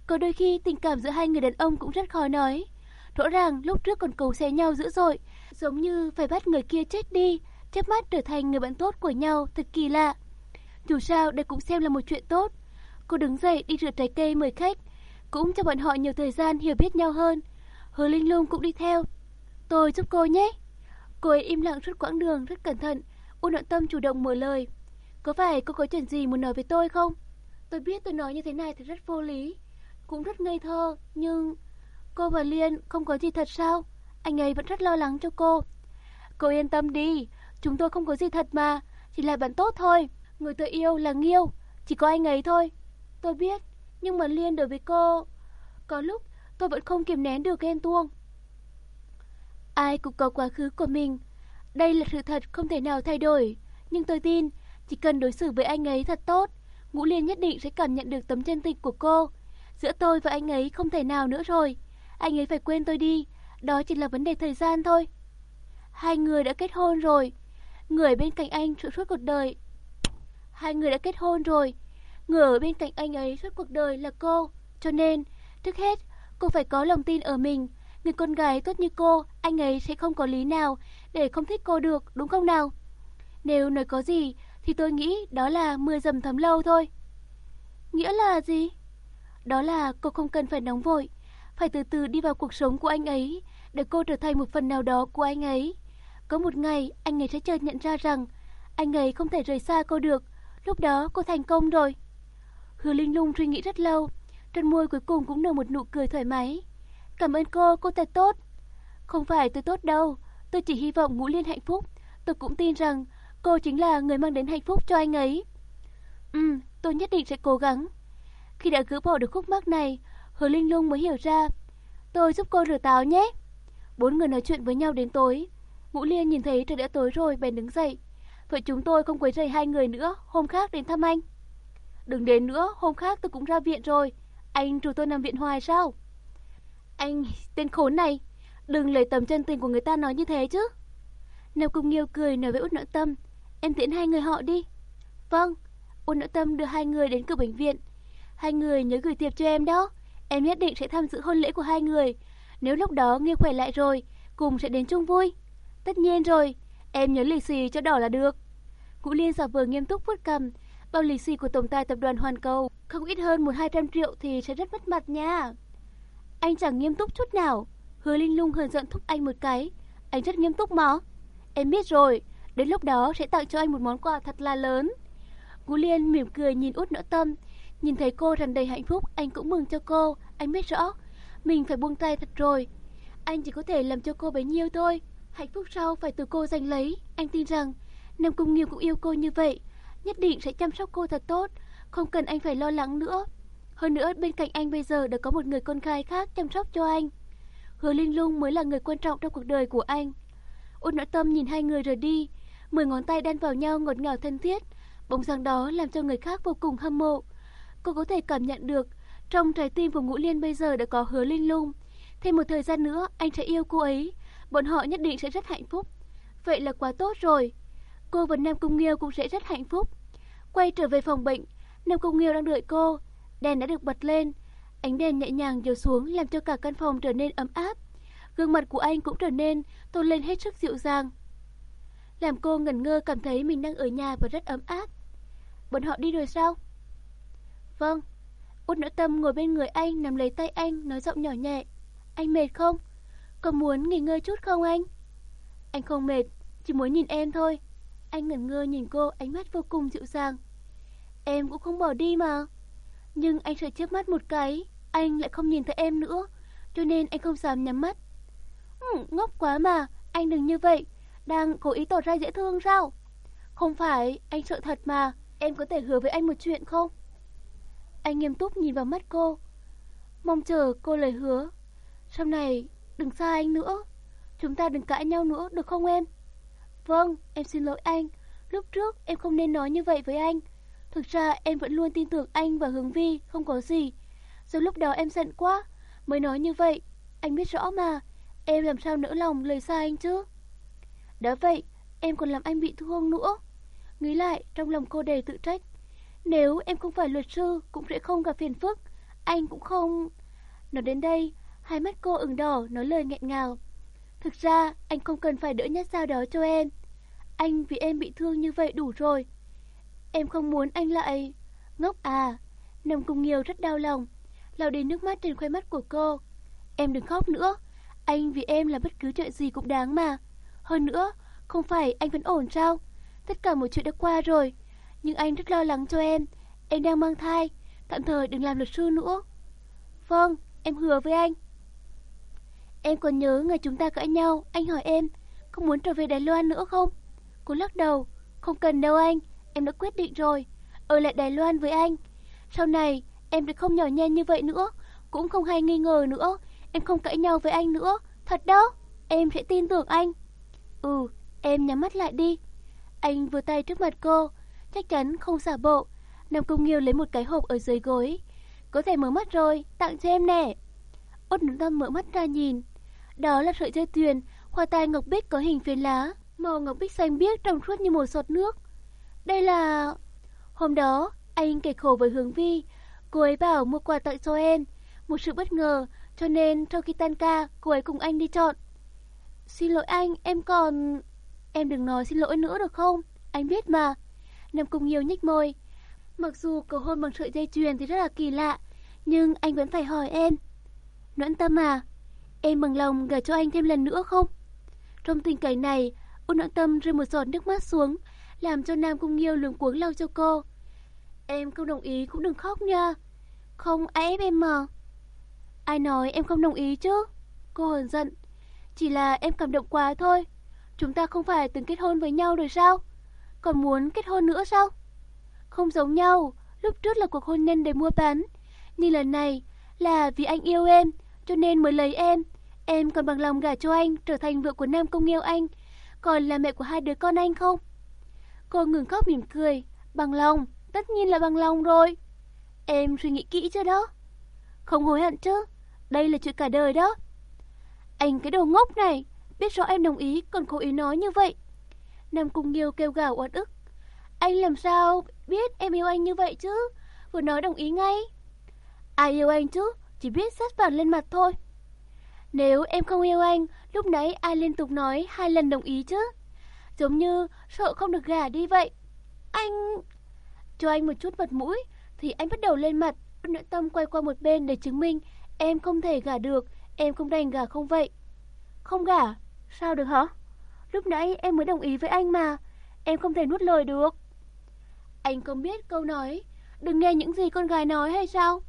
Có đôi khi tình cảm giữa hai người đàn ông cũng rất khó nói. Rõ ràng lúc trước còn cầu xe nhau dữ dội, giống như phải bắt người kia chết đi, chớp mắt trở thành người bạn tốt của nhau, thật kỳ lạ. Dù sao đây cũng xem là một chuyện tốt. Cô đứng dậy đi rửa trái cây mời khách, cũng cho bọn họ nhiều thời gian hiểu biết nhau hơn. Hứa Linh Lung cũng đi theo. Tôi giúp cô nhé. Cô ấy im lặng suốt quãng đường rất cẩn thận, Ôn Đoạn Tâm chủ động mở lời. Có phải cô có chuyện gì muốn nói với tôi không? Tôi biết tôi nói như thế này thì rất vô lý, cũng rất ngây thơ, nhưng cô và Liên không có gì thật sao? Anh ấy vẫn rất lo lắng cho cô. Cô yên tâm đi, chúng tôi không có gì thật mà, chỉ là bạn tốt thôi. Người tôi yêu là Nghiêu, chỉ có anh ấy thôi. Tôi biết, nhưng mà Liên đối với cô... Có lúc tôi vẫn không kiềm nén được ghen tuông. Ai cũng có quá khứ của mình. Đây là sự thật không thể nào thay đổi. Nhưng tôi tin, chỉ cần đối xử với anh ấy thật tốt, Ngũ Liên nhất định sẽ cảm nhận được tấm chân tình của cô. Giữa tôi và anh ấy không thể nào nữa rồi. Anh ấy phải quên tôi đi, đó chỉ là vấn đề thời gian thôi. Hai người đã kết hôn rồi. Người bên cạnh anh suốt suốt cuộc đời. Hai người đã kết hôn rồi. Người ở bên cạnh anh ấy suốt cuộc đời là cô. Cho nên, trước hết, cô phải có lòng tin ở mình. Người con gái tốt như cô, anh ấy sẽ không có lý nào để không thích cô được, đúng không nào? Nếu nói có gì, thì tôi nghĩ đó là mưa dầm thấm lâu thôi. Nghĩa là gì? Đó là cô không cần phải nóng vội, phải từ từ đi vào cuộc sống của anh ấy, để cô trở thành một phần nào đó của anh ấy. Có một ngày, anh ấy sẽ chợt nhận ra rằng anh ấy không thể rời xa cô được. Lúc đó cô thành công rồi. Hứa Linh Lung suy nghĩ rất lâu, trên môi cuối cùng cũng nở một nụ cười thoải mái. Cảm ơn cô, cô thật tốt. Không phải tôi tốt đâu, tôi chỉ hy vọng Ngũ Liên hạnh phúc. Tôi cũng tin rằng cô chính là người mang đến hạnh phúc cho anh ấy. Ừ, tôi nhất định sẽ cố gắng. Khi đã gỡ bỏ được khúc mắc này, Hứa Linh Lung mới hiểu ra. Tôi giúp cô rửa táo nhé. Bốn người nói chuyện với nhau đến tối. Ngũ Liên nhìn thấy trời đã tối rồi bèn đứng dậy. Vậy chúng tôi không quấy rầy hai người nữa, hôm khác đến thăm anh. Đừng đến nữa, hôm khác tôi cũng ra viện rồi. Anh rủ tôi nằm viện hoài sao? Anh, tên khốn này, đừng lấy tầm chân tình của người ta nói như thế chứ. Nam Cung Nghiêu cười nói với Út Nội Tâm, em tiễn hai người họ đi. Vâng, Út Nội Tâm đưa hai người đến cửa bệnh viện. Hai người nhớ gửi tiệp cho em đó. Em nhất định sẽ tham dự hôn lễ của hai người. Nếu lúc đó Nghiêu khỏe lại rồi, cùng sẽ đến chung vui. Tất nhiên rồi, em nhớ lì xì cho đỏ là được. Cụ Liên giả vờ nghiêm túc vuốt cầm, bao lì xì của tổng tài tập đoàn Hoàn Cầu không ít hơn một hai trăm triệu thì sẽ rất mất mặt nha. Anh chẳng nghiêm túc chút nào. Hứa Linh Lung hờn giận thúc anh một cái. Anh rất nghiêm túc mà. Em biết rồi, đến lúc đó sẽ tặng cho anh một món quà thật là lớn. Cú Liên mỉm cười nhìn út nỡ tâm. Nhìn thấy cô tràn đầy hạnh phúc, anh cũng mừng cho cô. Anh biết rõ, mình phải buông tay thật rồi. Anh chỉ có thể làm cho cô bấy nhiêu thôi. Hạnh phúc sau phải từ cô giành lấy. Anh tin rằng Nam Cung Nghiêu cũng yêu cô như vậy. Nhất định sẽ chăm sóc cô thật tốt. Không cần anh phải lo lắng nữa. Hơn nữa bên cạnh anh bây giờ đã có một người con khai khác chăm sóc cho anh. Hứa Linh Lung mới là người quan trọng trong cuộc đời của anh. Út nỗi tâm nhìn hai người rời đi. Mười ngón tay đan vào nhau ngọt ngào thân thiết. Bóng dáng đó làm cho người khác vô cùng hâm mộ. Cô có thể cảm nhận được trong trái tim của Ngũ Liên bây giờ đã có hứa Linh Lung. Thêm một thời gian nữa anh sẽ yêu cô ấy bọn họ nhất định sẽ rất hạnh phúc. Vậy là quá tốt rồi. Cô và Nam Cung Nghiêu cũng sẽ rất hạnh phúc. Quay trở về phòng bệnh, Nam Cung Nghiêu đang đợi cô. Đèn đã được bật lên. Ánh đèn nhẹ nhàng chiếu xuống làm cho cả căn phòng trở nên ấm áp. Gương mặt của anh cũng trở nên tôn lên hết sức dịu dàng. Làm cô ngẩn ngơ cảm thấy mình đang ở nhà và rất ấm áp. Bọn họ đi rồi sao? Vâng. Út nỡ tâm ngồi bên người anh nắm lấy tay anh nói giọng nhỏ nhẹ. Anh mệt không? Có muốn nghỉ ngơi chút không anh? Anh không mệt, chỉ muốn nhìn em thôi. Anh ngẩn ngơ nhìn cô, ánh mắt vô cùng dịu dàng. Em cũng không bỏ đi mà. Nhưng anh sợ chớp mắt một cái, anh lại không nhìn thấy em nữa, cho nên anh không dám nhắm mắt. Ừ, ngốc quá mà, anh đừng như vậy, đang cố ý tỏ ra dễ thương sao? Không phải, anh sợ thật mà, em có thể hứa với anh một chuyện không? Anh nghiêm túc nhìn vào mắt cô, mong chờ cô lời hứa. Sau này Đừng xa anh nữa. Chúng ta đừng cãi nhau nữa được không em? Vâng em xin lỗi anh. Lúc trước em không nên nói như vậy với anh. Thực ra em vẫn luôn tin tưởng anh và hướng vi Không có gì. Rồi lúc đó em giận quá Mới nói như vậy Anh biết rõ mà. Em làm sao nỡ lòng lời xa anh chứ? Đã vậy em còn làm anh bị thương nữa. Nghĩ lại trong lòng cô đầy tự trách. Nếu em không phải luật sư Cũng sẽ không gặp phiền phức Anh cũng không Nói đến đây Hai mắt cô ửng đỏ nói lời nghẹn ngào. Thực ra anh không cần phải đỡ nhát dao đó cho em. Anh vì em bị thương như vậy đủ rồi. Em không muốn anh lại... Ngốc à. Nằm cùng nhiều rất đau lòng. lau đi nước mắt trên khóe mắt của cô. Em đừng khóc nữa. Anh vì em làm bất cứ chuyện gì cũng đáng mà. Hơn nữa, không phải anh vẫn ổn sao? Tất cả mọi chuyện đã qua rồi. Nhưng anh rất lo lắng cho em. Em đang mang thai. Tạm thời đừng làm luật sư nữa. Vâng, em hứa với anh. Em còn nhớ ngày chúng ta cãi nhau, anh hỏi em, không muốn trở về Đài Loan nữa không? Cô lắc đầu, không cần đâu anh, em đã quyết định rồi, ở lại Đài Loan với anh. Sau này, em sẽ không nhỏ nhen như vậy nữa, cũng không hay nghi ngờ nữa, em không cãi nhau với anh nữa, thật đó, em sẽ tin tưởng anh. Ừ, em nhắm mắt lại đi. Anh vừa tay trước mặt cô, chắc chắn không giả bộ. Nam cung Nghiêu lấy một cái hộp ở dưới gối. Có thể mở mắt rồi, tặng cho em nè. Út nụ tâm mở mắt ra nhìn. Đó là sợi dây tuyền, hoa tai ngọc bích có hình phiến lá, màu ngọc bích xanh biếc trong suốt như một giọt nước. Đây là... Hôm đó, anh kể khổ với Hướng Vi, cô ấy bảo mua quà tặng cho em, một sự bất ngờ, cho nên sau khi tan ca, cô ấy cùng anh đi chọn. Xin lỗi anh, em còn... Em đừng nói xin lỗi nữa được không? Anh biết mà. Nam Cung Nghiêu nhích môi. Mặc dù cầu hôn bằng sợi dây chuyền thì rất là kỳ lạ, nhưng anh vẫn phải hỏi em. Noãn tâm à, em bằng lòng gả cho anh thêm lần nữa không? Trong tình cảnh này, ôn noãn tâm rơi một giọt nước mắt xuống, làm cho Nam Cung Nghiêu luống cuống lau cho cô. Em không đồng ý cũng đừng khóc nha. Không ai ép em mà. Ai nói em không đồng ý chứ? Cô hờn giận. Chỉ là em cảm động quá thôi. Chúng ta không phải từng kết hôn với nhau rồi sao? Còn muốn kết hôn nữa sao? Không giống nhau, lúc trước là cuộc hôn nhân để mua bán. Nhưng lần này là vì anh yêu em, cho nên mới lấy em. Em còn bằng lòng gả cho anh, trở thành vợ của Nam Công yêu anh. Còn là mẹ của hai đứa con anh không? Cô ngừng khóc mỉm cười. Bằng lòng, tất nhiên là bằng lòng rồi. Em suy nghĩ kỹ chưa đó? Không hối hận chứ? Đây là chuyện cả đời đó. Anh cái đồ ngốc này, biết rõ em đồng ý còn cố ý nói như vậy. Nam Cung Nghiêu kêu gào oan ức. Anh làm sao biết em yêu anh như vậy chứ? Vừa nói đồng ý ngay. Ai yêu anh chứ? Chỉ biết sát vàng lên mặt thôi. Nếu em không yêu anh, lúc nãy ai liên tục nói hai lần đồng ý chứ? Giống như sợ không được gả đi vậy. Anh... Cho anh một chút mặt mũi, thì anh bắt đầu lên mặt. Nội tâm quay qua một bên để chứng minh em không thể gả được, em không đành gả không vậy. Không gả? Sao được hả? Lúc nãy em mới đồng ý với anh mà, em không thể nuốt lời được. Anh không biết câu nói, đừng nghe những gì con gái nói hay sao?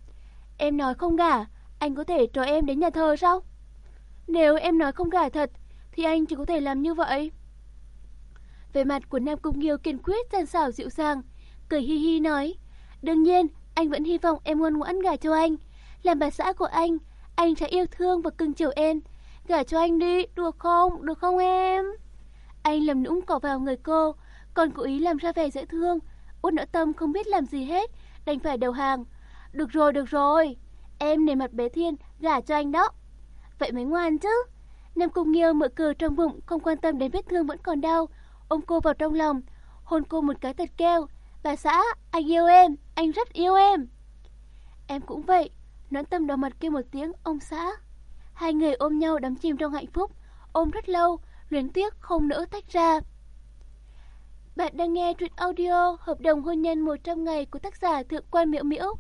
Em nói không gả, anh có thể cho em đến nhà thờ sao? Nếu em nói không gả thật, thì anh chỉ có thể làm như vậy. Về mặt của Nam Cung Nghiêu kiên quyết gian xảo dịu dàng, cười hi hi nói, đương nhiên, anh vẫn hy vọng em ngoan ngoãn gả cho anh. Làm bà xã của anh, anh sẽ yêu thương và cưng chiều em. Gả cho anh đi, được không, được không em? Anh làm nũng cỏ vào người cô, còn cố ý làm ra vẻ dễ thương. Út nỡ tâm không biết làm gì hết, đành phải đầu hàng. Được rồi, được rồi, em nề mặt bé Thiên, gả cho anh đó. Vậy mới ngoan chứ. Nam Cung Nghiêu mở cờ trong bụng, không quan tâm đến vết thương vẫn còn đau, ôm cô vào trong lòng, hôn cô một cái thật keo. Bà xã, anh yêu em, anh rất yêu em. Em cũng vậy, nón tâm đỏ mặt kêu một tiếng ông xã. Hai người ôm nhau đắm chìm trong hạnh phúc, ôm rất lâu, luyến tiếc không nỡ tách ra. Bạn đang nghe truyện audio Hợp đồng hôn nhân 100 ngày của tác giả Thượng quan Miễu Miễu.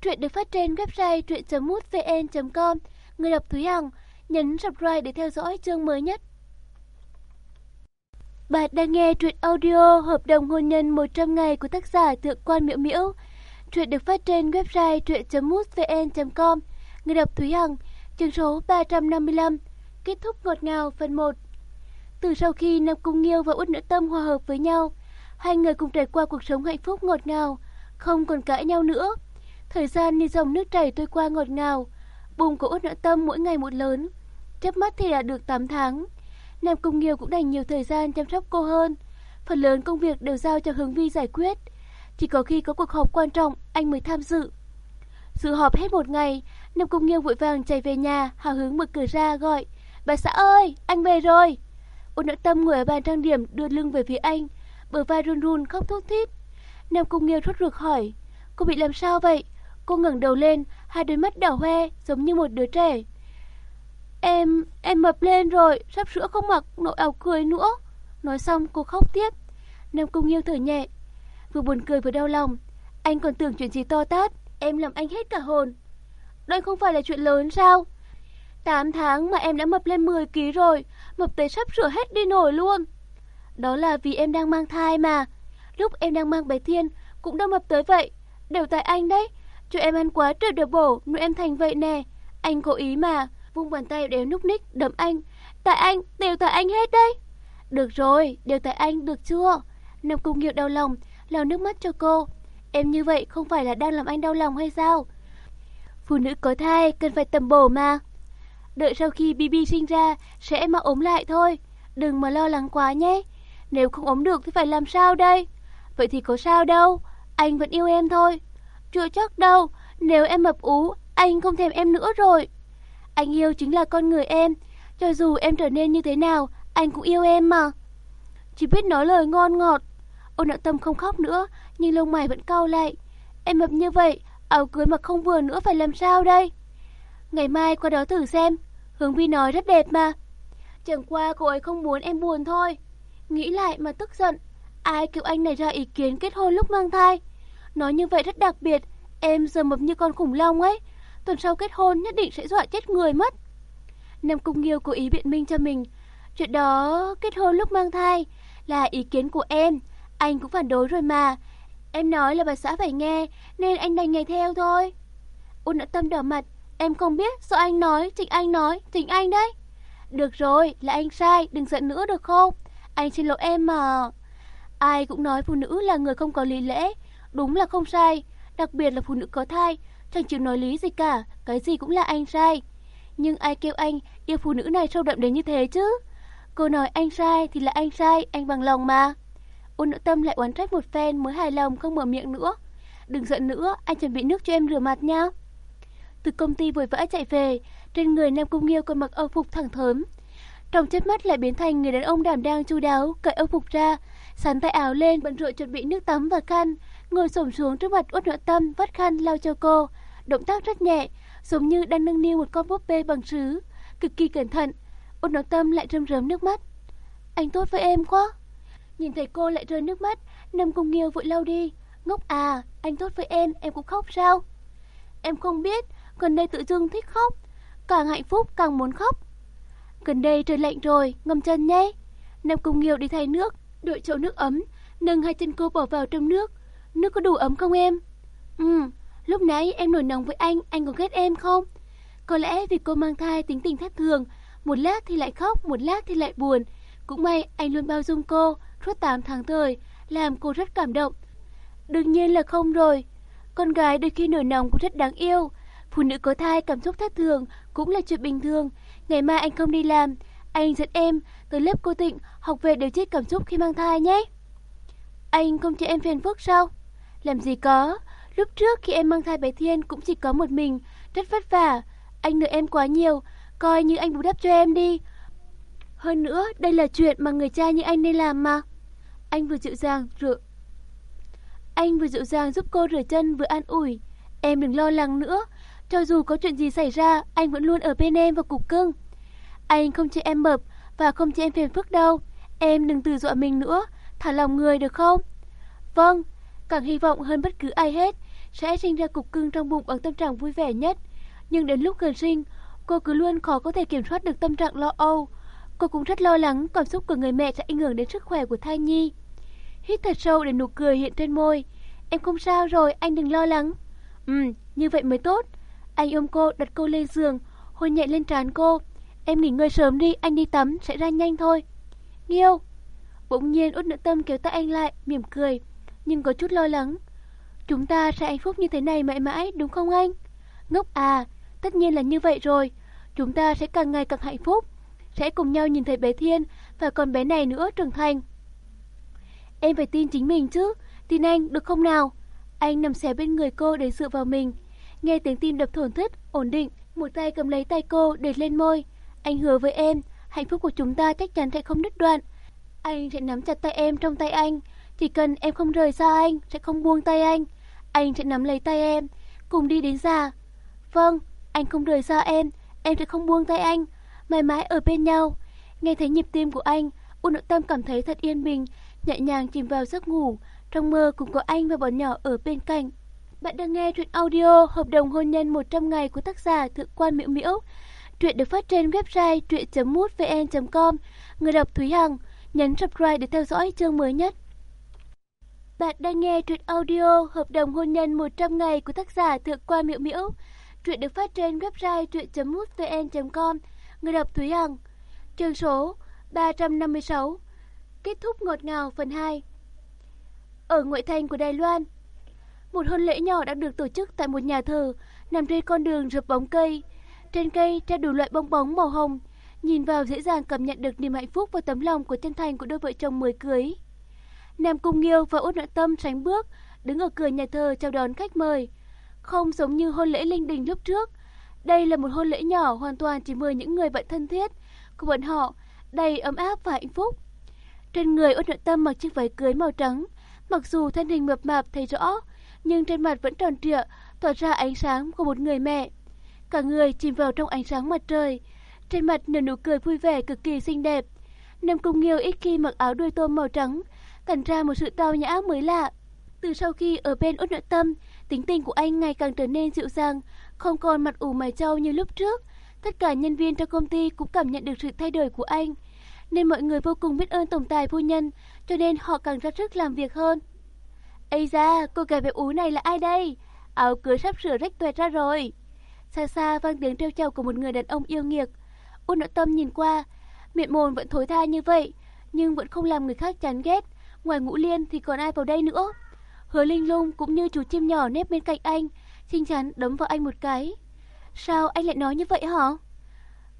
Truyện được phát trên website truyện.mútvn.com. Người đọc Thúy Hằng, nhấn subscribe để theo dõi chương mới nhất. Bạn đang nghe truyện audio Hợp đồng hôn nhân 100 ngày của tác giả Thượng quan Miễu Miễu. Truyện được phát trên website truyện.mútvn.com. Người đọc Thúy Hằng, chương số 355. Kết thúc ngọt ngào phần 1. Từ sau khi Nam Cung Nghiêu và Út Nữ Tâm hòa hợp với nhau, hai người cùng trải qua cuộc sống hạnh phúc ngọt ngào, không còn cãi nhau nữa. Thời gian như dòng nước chảy trôi qua ngọt ngào, bụng của Út Nữ Tâm mỗi ngày một lớn, chớp mắt thì đã được 8 tháng. Nam Cung Nghiêu cũng dành nhiều thời gian chăm sóc cô hơn. Phần lớn công việc đều giao cho Hướng Vi giải quyết. Chỉ có khi có cuộc họp quan trọng, anh mới tham dự. Dự họp hết một ngày, Nam Cung Nghiêu vội vàng chạy về nhà, hào hứng mở cửa ra gọi. Bà xã ơi, anh về rồi. Ôn nợ tâm ngồi ở bàn trang điểm đưa lưng về phía anh, bờ vai run run khóc thút thít. Nam Cung Nghiêu thốt ruột hỏi, cô bị làm sao vậy? Cô ngẩng đầu lên, hai đôi mắt đỏ hoe, giống như một đứa trẻ. Em, em mập lên rồi, sắp sữa không mặc nỗi áo cười nữa. Nói xong cô khóc tiếp. Nam Cung Nghiêu thở nhẹ, vừa buồn cười vừa đau lòng. Anh còn tưởng chuyện gì to tát, em làm anh hết cả hồn. Đây không phải là chuyện lớn sao? 8 tháng mà em đã mập lên 10 kg rồi, mập tới sắp sửa hết đi nổi luôn. Đó là vì em đang mang thai mà. Lúc em đang mang bé Thiên cũng đã mập tới vậy. Đều tại anh đấy. Cho em ăn quá trời được bổ nuôi em thành vậy nè. Anh cố ý mà. Vung bàn tay đéo núc ních đấm anh. Tại anh, đều tại anh hết đấy. Được rồi, đều tại anh, được chưa? Nam Cung Nghiệu đau lòng, lau nước mắt cho cô. Em như vậy không phải là đang làm anh đau lòng hay sao? Phụ nữ có thai cần phải tầm bổ mà. Đợi sau khi Bibi sinh ra sẽ mà ốm lại thôi. Đừng mà lo lắng quá nhé. Nếu không ốm được thì phải làm sao đây? Vậy thì có sao đâu. Anh vẫn yêu em thôi. Chưa chắc đâu. Nếu em mập ú, anh không thèm em nữa rồi. Anh yêu chính là con người em. Cho dù em trở nên như thế nào, anh cũng yêu em mà. Chỉ biết nói lời ngon ngọt. Ôn nặng tâm không khóc nữa, nhưng lông mày vẫn cau lại. Em mập như vậy, áo cưới mà không vừa nữa phải làm sao đây? Ngày mai qua đó thử xem, Hướng Vi nói rất đẹp mà. Chẳng qua cô ấy không muốn em buồn thôi. Nghĩ lại mà tức giận. Ai kêu anh này ra ý kiến kết hôn lúc mang thai. Nói như vậy rất đặc biệt. Em giờ mập như con khủng long ấy. tuần sau kết hôn nhất định sẽ dọa chết người mất. Nam Cung Nghiêu cố ý biện minh cho mình. Chuyện đó kết hôn lúc mang thai là ý kiến của em, anh cũng phản đối rồi mà. Em nói là bà xã phải nghe, nên anh đành nghe theo thôi. Ôn đã tâm đỏ mặt, em không biết, do anh nói, chính anh nói, chính anh đấy. Được rồi, là anh sai, đừng giận nữa được không? Anh xin lỗi em mà. Ai cũng nói phụ nữ là người không có lý lẽ, đúng là không sai, đặc biệt là phụ nữ có thai, chẳng chịu nói lý gì cả, cái gì cũng là anh sai. Nhưng ai kêu anh yêu phụ nữ này sâu đậm đến như thế chứ? Cô nói anh sai thì là anh sai, anh bằng lòng mà. Ôn nữ tâm lại oán trách một phen mới hài lòng không mở miệng nữa. Đừng giận nữa, anh chuẩn bị nước cho em rửa mặt nha. Từ công ty vội vã chạy về, trên người Nam Cung Nghiêu còn mặc âu phục thẳng thớm. Trong chớp mắt lại biến thành người đàn ông đảm đang chu đáo, cởi âu phục ra, sắn tay áo lên bận rộn chuẩn bị nước tắm và khăn, ngồi xổm xuống trước mặt Uất Nội Tâm vắt khăn lau cho cô, động tác rất nhẹ, giống như đang nâng niu một con búp bê bằng sứ, cực kỳ cẩn thận. Uất Nội Tâm lại rơm rớm nước mắt. Anh tốt với em quá. Nhìn thấy cô lại rơi nước mắt, Nam Cung Nghiêu vội lau đi. Ngốc à, anh tốt với em, em cũng khóc sao? Em không biết, gần đây tự dưng thích khóc. Càng hạnh phúc càng muốn khóc. Gần đây trời lạnh rồi, ngâm chân nhé. Nam Cung Nghiêu đi thay nước, đội chỗ nước ấm, nâng hai chân cô bỏ vào trong nước. Nước có đủ ấm không em? Ừ, lúc nãy em nổi nóng với anh, anh có ghét em không? Có lẽ vì cô mang thai tính tình thất thường, một lát thì lại khóc, một lát thì lại buồn. Cũng may anh luôn bao dung cô, suốt 8 tháng thời, làm cô rất cảm động. Đương nhiên là không rồi. Con gái đôi khi nổi nóng cũng rất đáng yêu. Phụ nữ có thai cảm xúc thất thường cũng là chuyện bình thường. Ngày mai anh không đi làm, anh dẫn em tới lớp cô Tịnh học về điều tiết cảm xúc khi mang thai nhé. Anh không cho em phiền phức sao? Làm gì có, lúc trước khi em mang thai bé Thiên cũng chỉ có một mình, rất vất vả. Anh nợ em quá nhiều, coi như anh bù đắp cho em đi. Hơn nữa, đây là chuyện mà người cha như anh nên làm mà. Anh vừa dịu dàng rửa Anh vừa dịu dàng giúp cô rửa chân vừa an ủi. Em đừng lo lắng nữa, cho dù có chuyện gì xảy ra, anh vẫn luôn ở bên em và cục cưng. Anh không cho em mập và không cho em phiền phức đâu. Em đừng tự dọa mình nữa, thả lòng người được không? Vâng, càng hy vọng hơn bất cứ ai hết sẽ sinh ra cục cưng trong bụng bằng tâm trạng vui vẻ nhất. Nhưng đến lúc gần sinh, cô cứ luôn khó có thể kiểm soát được tâm trạng lo âu. Cô cũng rất lo lắng cảm xúc của người mẹ sẽ ảnh hưởng đến sức khỏe của thai nhi. Hít thật sâu để nụ cười hiện trên môi. Em không sao rồi, anh đừng lo lắng. Ừ, như vậy mới tốt. Anh ôm cô, đặt cô lên giường, hôn nhẹ lên trán cô. Em nghỉ ngơi sớm đi, anh đi tắm, sẽ ra nhanh thôi. Nghiêu. Bỗng nhiên út nữ tâm kéo tay anh lại, mỉm cười, nhưng có chút lo lắng. Chúng ta sẽ hạnh phúc như thế này mãi mãi, đúng không anh? Ngốc à, tất nhiên là như vậy rồi. Chúng ta sẽ càng ngày càng hạnh phúc. Sẽ cùng nhau nhìn thấy bé Thiên và con bé này nữa trưởng thành. Em phải tin chính mình chứ, tin anh được không nào? Anh nằm xé bên người cô để dựa vào mình. Nghe tiếng tim đập thổn thức, ổn định, một tay cầm lấy tay cô để lên môi. Anh hứa với em, hạnh phúc của chúng ta chắc chắn sẽ không đứt đoạn. Anh sẽ nắm chặt tay em trong tay anh. Chỉ cần em không rời xa anh, sẽ không buông tay anh. Anh sẽ nắm lấy tay em, cùng đi đến già. Vâng, anh không rời xa em, em sẽ không buông tay anh. Mãi mãi ở bên nhau. Nghe thấy nhịp tim của anh, U nội tâm cảm thấy thật yên bình, nhẹ nhàng chìm vào giấc ngủ. Trong mơ cũng có anh và bọn nhỏ ở bên cạnh. Bạn đang nghe truyện audio Hợp đồng hôn nhân 100 ngày của tác giả Thượng quan Miễu Miễu. Truyện được phát trên website truyện.mútvn.com. Người đọc Thúy Hằng, nhấn subscribe để theo dõi chương mới nhất. Bạn đang nghe truyện audio Hợp đồng hôn nhân 100 ngày của tác giả Thượng quan Miễu Miễu. Truyện được phát trên website truyện.mútvn.com. Người đọc Thúy Hằng. Chương số 356. Kết thúc ngọt ngào phần 2. Ở ngoại thành của Đài Loan, một hôn lễ nhỏ đã được tổ chức tại một nhà thờ nằm trên con đường rợp bóng cây. Trên cây treo đủ loại bong bóng màu hồng, nhìn vào dễ dàng cảm nhận được niềm hạnh phúc và tấm lòng của chân thành của đôi vợ chồng mới cưới. Nam Cung Nghiêu và Út Nội Tâm tránh bước, đứng ở cửa nhà thờ chào đón khách mời. Không giống như hôn lễ linh đình lúc trước, đây là một hôn lễ nhỏ hoàn toàn chỉ mời những người bạn thân thiết của bọn họ, đầy ấm áp và hạnh phúc. Trên người Út Nội Tâm mặc chiếc váy cưới màu trắng, mặc dù thân hình mập mạp thấy rõ, nhưng trên mặt vẫn tròn trịa, tỏa ra ánh sáng của một người mẹ. Cả người chìm vào trong ánh sáng mặt trời, trên mặt nở nụ cười vui vẻ cực kỳ xinh đẹp. Nam Cung Nghiêu ít khi mặc áo đuôi tôm màu trắng, tản ra một sự tao nhã mới lạ. Từ sau khi ở bên Út Nội Tâm Tính tình của anh ngày càng trở nên dịu dàng, không còn mặt ủ mày trâu như lúc trước. Tất cả nhân viên trong công ty cũng cảm nhận được sự thay đổi của anh. Nên mọi người vô cùng biết ơn tổng tài phu nhân, cho nên họ càng ra sức làm việc hơn. Ây da, cô gái bé ú này là ai đây? Áo cưới sắp sửa rách tuệt ra rồi. Xa xa vang tiếng trêu chào của một người đàn ông yêu nghiệt. Ôn nội tâm nhìn qua, miệng mồm vẫn thối tha như vậy, nhưng vẫn không làm người khác chán ghét. Ngoài ngũ liên thì còn ai vào đây nữa? Hứa Linh Lung cũng như chú chim nhỏ nếp bên cạnh anh, xinh chắn đấm vào anh một cái. Sao anh lại nói như vậy hả?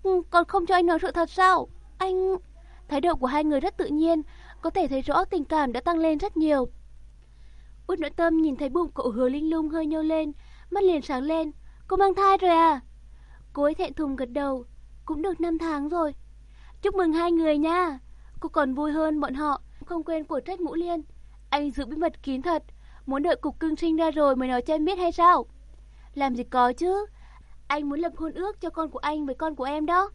Ừ, còn không cho anh nói sự thật sao? Anh... Thái độ của hai người rất tự nhiên, có thể thấy rõ tình cảm đã tăng lên rất nhiều. Út nội tâm nhìn thấy bụng cậu hứa linh lung hơi nhô lên, mắt liền sáng lên. Cô mang thai rồi à? Cô ấy thẹn thùng gật đầu. Cũng được 5 tháng rồi. Chúc mừng hai người nha. Cô còn vui hơn bọn họ, không quên của trách ngũ liên. Anh giữ bí mật kín thật, muốn đợi cục cưng sinh ra rồi mới nói cho em biết hay sao? Làm gì có chứ, anh muốn lập hôn ước cho con của anh với con của em đó.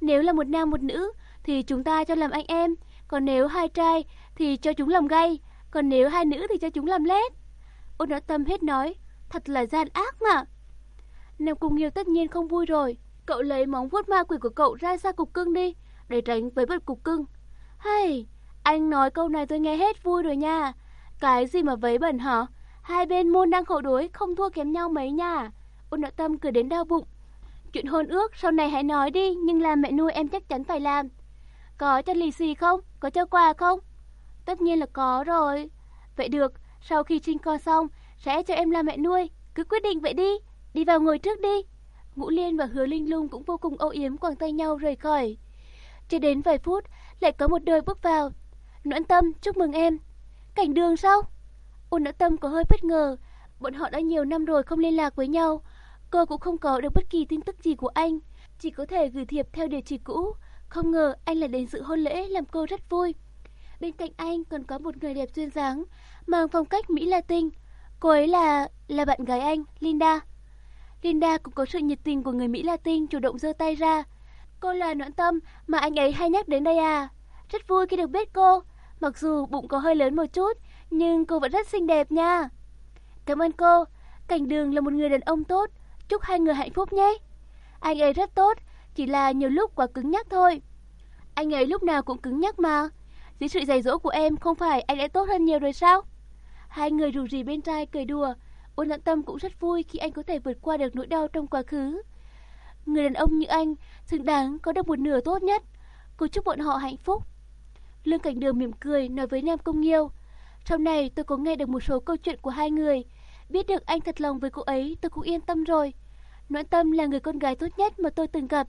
Nếu là một nam một nữ thì chúng ta cho làm anh em, còn nếu hai trai thì cho chúng làm gay, còn nếu hai nữ thì cho chúng làm lết. Ôn đã tâm hết nói, thật là gian ác mà. Nam Cung Nghiêu tất nhiên không vui rồi, cậu lấy móng vuốt ma quỷ của cậu ra xa cục cưng đi, để tránh với vật cục cưng. Hay, anh nói câu này tôi nghe hết vui rồi nha. Cái gì mà vấy bẩn hả? Hai bên môn đang khẩu đối, không thua kém nhau mấy nha. Ôn nội tâm cười đến đau bụng. Chuyện hôn ước sau này hãy nói đi, nhưng làm mẹ nuôi em chắc chắn phải làm. Có cho lì xì không? Có cho quà không? Tất nhiên là có rồi. Vậy được, sau khi sinh con xong, sẽ cho em làm mẹ nuôi. Cứ quyết định vậy đi, đi vào ngồi trước đi. Ngũ Liên và Hứa Linh Lung cũng vô cùng âu yếm quàng tay nhau rời khỏi. Chưa đến vài phút, lại có một đôi bước vào. Noãn Tâm, chúc mừng em. Cảnh đường sao? Ôn Noãn Tâm có hơi bất ngờ. Bọn họ đã nhiều năm rồi không liên lạc với nhau. Cô cũng không có được bất kỳ tin tức gì của anh. Chỉ có thể gửi thiệp theo địa chỉ cũ. Không ngờ anh lại đến dự hôn lễ làm cô rất vui. Bên cạnh anh còn có một người đẹp duyên dáng, mang phong cách Mỹ Latin. Cô ấy là... là bạn gái anh, Linda. Linda cũng có sự nhiệt tình của người Mỹ Latin chủ động giơ tay ra. Cô là noãn tâm mà anh ấy hay nhắc đến đây à. Rất vui khi được biết cô. Mặc dù bụng có hơi lớn một chút, nhưng cô vẫn rất xinh đẹp nha. Cảm ơn cô. Cảnh đường là một người đàn ông tốt. Chúc hai người hạnh phúc nhé. Anh ấy rất tốt, chỉ là nhiều lúc quá cứng nhắc thôi. Anh ấy lúc nào cũng cứng nhắc mà. Dưới sự dạy dỗ của em không phải anh đã tốt hơn nhiều rồi sao? Hai người rủ rì bên trai cười đùa. Ôn lặng tâm cũng rất vui khi anh có thể vượt qua được nỗi đau trong quá khứ. Người đàn ông như anh xứng đáng có được một nửa tốt nhất. Cô chúc bọn họ hạnh phúc. Lương Cảnh Đường mỉm cười nói với Nam Công Nghiêu. Sau này tôi có nghe được một số câu chuyện của hai người. Biết được anh thật lòng với cô ấy tôi cũng yên tâm rồi. Noãn Tâm là người con gái tốt nhất mà tôi từng gặp.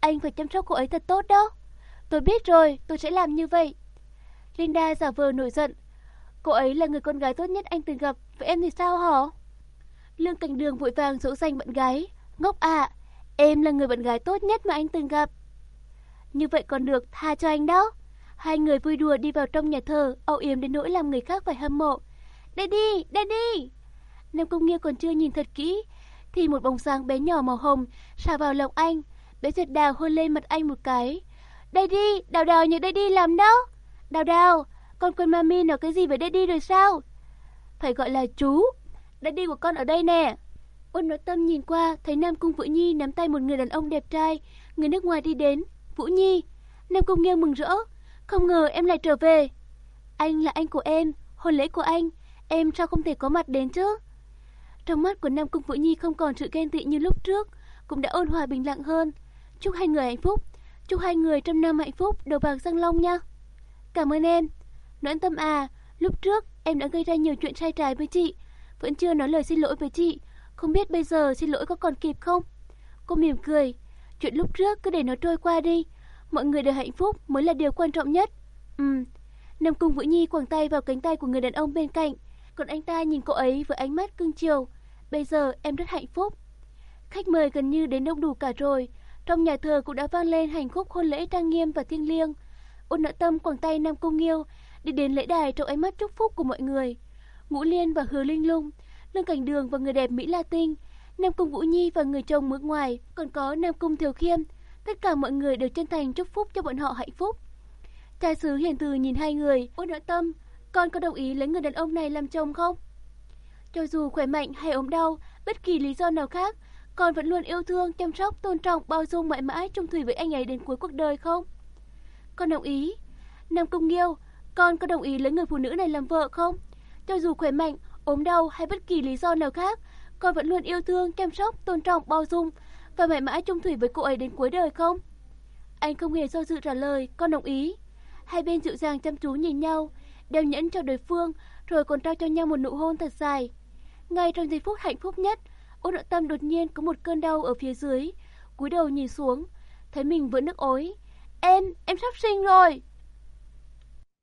Anh phải chăm sóc cô ấy thật tốt đó. Tôi biết rồi, tôi sẽ làm như vậy. Linda giả vờ nổi giận. Cô ấy là người con gái tốt nhất anh từng gặp, vậy em thì sao hả? Lương Cảnh Đường vội vàng dỗ dành bạn gái. Ngốc ạ, em là người bạn gái tốt nhất mà anh từng gặp. Như vậy còn được, tha cho anh đó. Hai người vui đùa đi vào trong nhà thờ, âu yếm đến nỗi làm người khác phải hâm mộ. Đây đi, đây đi. Nam Công Nghiêu còn chưa nhìn thật kỹ, thì một bóng sáng bé nhỏ màu hồng xà vào lòng anh. Bé giật đào hôn lên mặt anh một cái. Đây đi, đào đào nhớ đây đi làm đó. Đào đào, con quên mami nói cái gì với Daddy rồi sao? Phải gọi là chú. Daddy của con ở đây nè. Ôn nói tâm nhìn qua, thấy Nam Cung Vũ Nhi nắm tay một người đàn ông đẹp trai, người nước ngoài đi đến. Vũ Nhi. Nam Cung nghiêng mừng rỡ. Không ngờ em lại trở về. Anh là anh của em, hôn lễ của anh. Em sao không thể có mặt đến chứ? Trong mắt của Nam Cung Vũ Nhi không còn sự ghen tị như lúc trước, cũng đã ôn hòa bình lặng hơn. Chúc hai người hạnh phúc. Chúc hai người trăm năm hạnh phúc, đầu bạc răng long nha. Cảm ơn em. Noãn tâm à, lúc trước em đã gây ra nhiều chuyện sai trái với chị. Vẫn chưa nói lời xin lỗi với chị. Không biết bây giờ xin lỗi có còn kịp không? Cô mỉm cười. Chuyện lúc trước cứ để nó trôi qua đi. Mọi người đều hạnh phúc mới là điều quan trọng nhất. Ừm. Nam Cung Vũ Nhi quàng tay vào cánh tay của người đàn ông bên cạnh. Còn anh ta nhìn cô ấy với ánh mắt cưng chiều. Bây giờ em rất hạnh phúc. Khách mời gần như đến đông đủ cả rồi. Trong nhà thờ cũng đã vang lên hành khúc hôn lễ trang nghiêm và thiêng liêng. Ôn nợ tâm quàng tay Nam Cung Nghiêu đi đến lễ đài trong ánh mắt chúc phúc của mọi người. Ngũ Liên và Hứa Linh Lung, Lương Cảnh Đường và người đẹp Mỹ La Tinh, Nam Cung Vũ Nhi và người chồng bước ngoài, còn có Nam Cung Thiều Khiêm. Tất cả mọi người đều chân thành chúc phúc cho bọn họ hạnh phúc. Trai sứ hiền từ nhìn hai người, ôn nợ tâm, con có đồng ý lấy người đàn ông này làm chồng không? Cho dù khỏe mạnh hay ốm đau, bất kỳ lý do nào khác, con vẫn luôn yêu thương, chăm sóc, tôn trọng, bao dung mãi mãi trung thủy với anh ấy đến cuối cuộc đời không? Con đồng ý. Nam Công Nghiêu, con có đồng ý lấy người phụ nữ này làm vợ không? Cho dù khỏe mạnh, ốm đau hay bất kỳ lý do nào khác, con vẫn luôn yêu thương, chăm sóc, tôn trọng, bao dung và mãi mãi trung thủy với cô ấy đến cuối đời không? Anh không hề do dự trả lời, con đồng ý. Hai bên dịu dàng chăm chú nhìn nhau, đeo nhẫn cho đối phương, rồi còn trao cho nhau một nụ hôn thật dài. Ngay trong giây phút hạnh phúc nhất, Ôn nội tâm đột nhiên có một cơn đau ở phía dưới, cúi đầu nhìn xuống, thấy mình vẫn nước ối. Em, em sắp sinh rồi.